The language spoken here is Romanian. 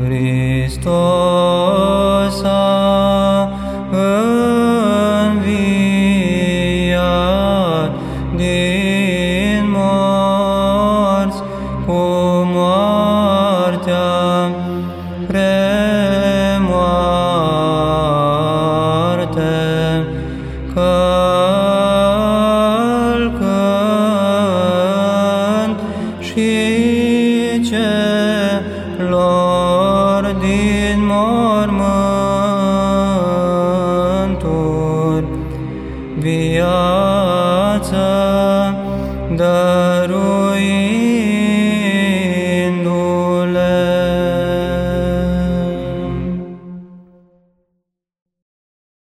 Hristos a înviat din morți cu moartea premoarte, călcând și celor din mormânturi viață dăruit.